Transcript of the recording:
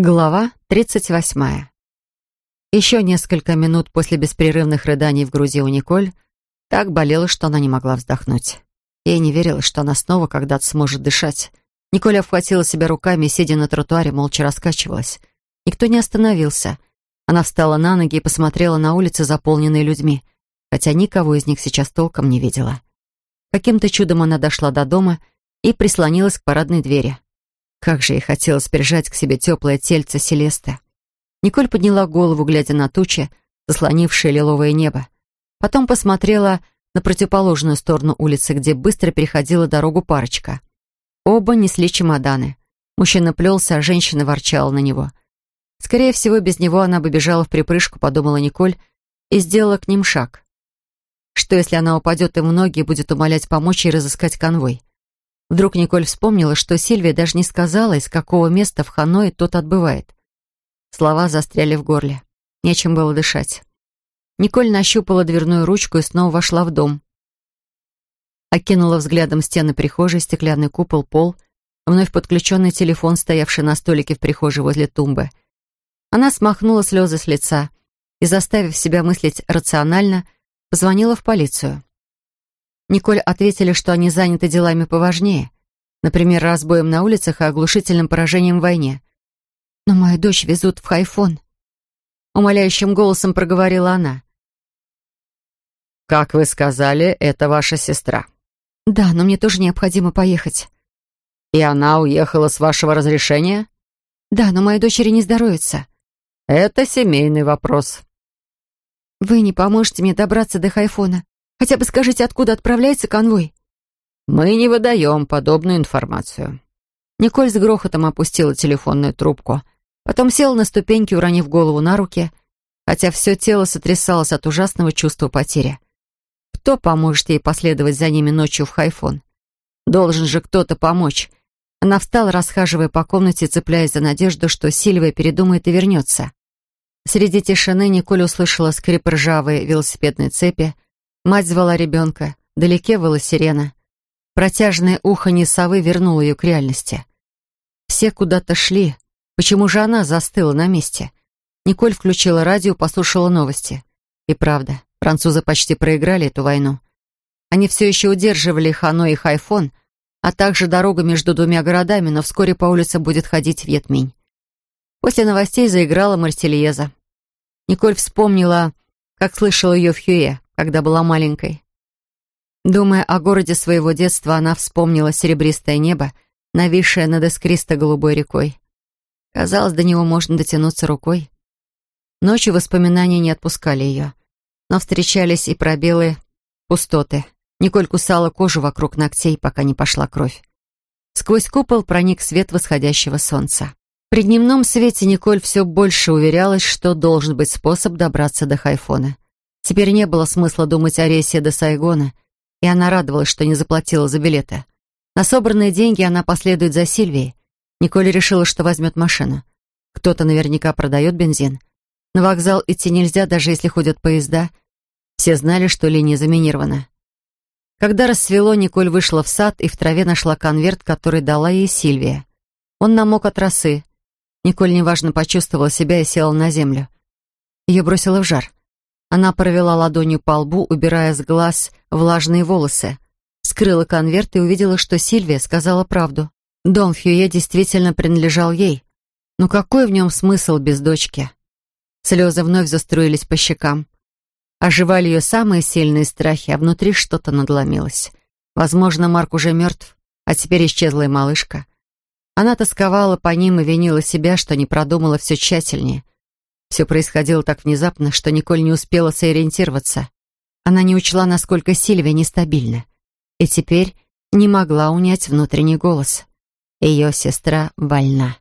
Глава 38. Еще несколько минут после беспрерывных рыданий в груди у Николь так болело, что она не могла вздохнуть. Ей не верилось, что она снова когда-то сможет дышать. Николь обхватила себя руками и, сидя на тротуаре, молча раскачивалась. Никто не остановился. Она встала на ноги и посмотрела на улицы, заполненные людьми, хотя никого из них сейчас толком не видела. Каким-то чудом она дошла до дома и прислонилась к парадной двери. Как же ей хотелось прижать к себе теплое тельце Селесты. Николь подняла голову, глядя на тучи, заслонившие лиловое небо. Потом посмотрела на противоположную сторону улицы, где быстро переходила дорогу парочка. Оба несли чемоданы. Мужчина плелся, а женщина ворчала на него. Скорее всего, без него она бы бежала в припрыжку, подумала Николь, и сделала к ним шаг. Что, если она упадет им в ноги и будет умолять помочь ей разыскать конвой? Вдруг Николь вспомнила, что Сильвия даже не сказала, из какого места в Ханое тот отбывает. Слова застряли в горле. Нечем было дышать. Николь нащупала дверную ручку и снова вошла в дом. Окинула взглядом стены прихожей, стеклянный купол, пол, вновь подключенный телефон, стоявший на столике в прихожей возле тумбы. Она смахнула слезы с лица и, заставив себя мыслить рационально, позвонила в полицию. Николь ответили, что они заняты делами поважнее, например, разбоем на улицах и оглушительным поражением в войне. «Но мою дочь везут в Хайфон», — умоляющим голосом проговорила она. «Как вы сказали, это ваша сестра». «Да, но мне тоже необходимо поехать». «И она уехала с вашего разрешения?» «Да, но моей дочери не здоровится». «Это семейный вопрос». «Вы не поможете мне добраться до Хайфона. Хотя бы скажите, откуда отправляется конвой?» «Мы не выдаем подобную информацию». Николь с грохотом опустила телефонную трубку, потом села на ступеньки, уронив голову на руки, хотя все тело сотрясалось от ужасного чувства потери. Кто поможет ей последовать за ними ночью в Хайфон? Должен же кто-то помочь. Она встала, расхаживая по комнате, цепляясь за надежду, что Сильвия передумает и вернется. Среди тишины Николь услышала скрип ржавой велосипедной цепи, Мать звала ребенка. Далеке была сирена. Протяжное уханье совы вернуло ее к реальности. Все куда-то шли. Почему же она застыла на месте? Николь включила радио, послушала новости. И правда, французы почти проиграли эту войну. Они все еще удерживали Ханой и Хайфон, а также дорогу между двумя городами, но вскоре по улице будет ходить Вьетминь. После новостей заиграла Марсельеза. Николь вспомнила, как слышала ее в Хюе когда была маленькой. Думая о городе своего детства, она вспомнила серебристое небо, нависшее над искристо-голубой рекой. Казалось, до него можно дотянуться рукой. Ночью воспоминания не отпускали ее, но встречались и пробелы, пустоты. Николь кусала кожу вокруг ногтей, пока не пошла кровь. Сквозь купол проник свет восходящего солнца. При дневном свете Николь все больше уверялась, что должен быть способ добраться до Хайфона — Теперь не было смысла думать о рейсе до Сайгона, и она радовалась, что не заплатила за билеты. На собранные деньги она последует за Сильвией. Николь решила, что возьмет машину. Кто-то наверняка продает бензин. На вокзал идти нельзя, даже если ходят поезда. Все знали, что линия заминирована. Когда рассвело, Николь вышла в сад и в траве нашла конверт, который дала ей Сильвия. Он намок от росы. Николь неважно почувствовала себя и села на землю. Ее бросило в жар. Она провела ладонью по лбу, убирая с глаз влажные волосы. Скрыла конверт и увидела, что Сильвия сказала правду. Дом Фьюе действительно принадлежал ей. Но какой в нем смысл без дочки? Слезы вновь заструились по щекам. Оживали ее самые сильные страхи, а внутри что-то надломилось. Возможно, Марк уже мертв, а теперь исчезла и малышка. Она тосковала по ним и винила себя, что не продумала все тщательнее — все происходило так внезапно, что Николь не успела сориентироваться. Она не учла, насколько Сильвия нестабильна. И теперь не могла унять внутренний голос. Ее сестра больна.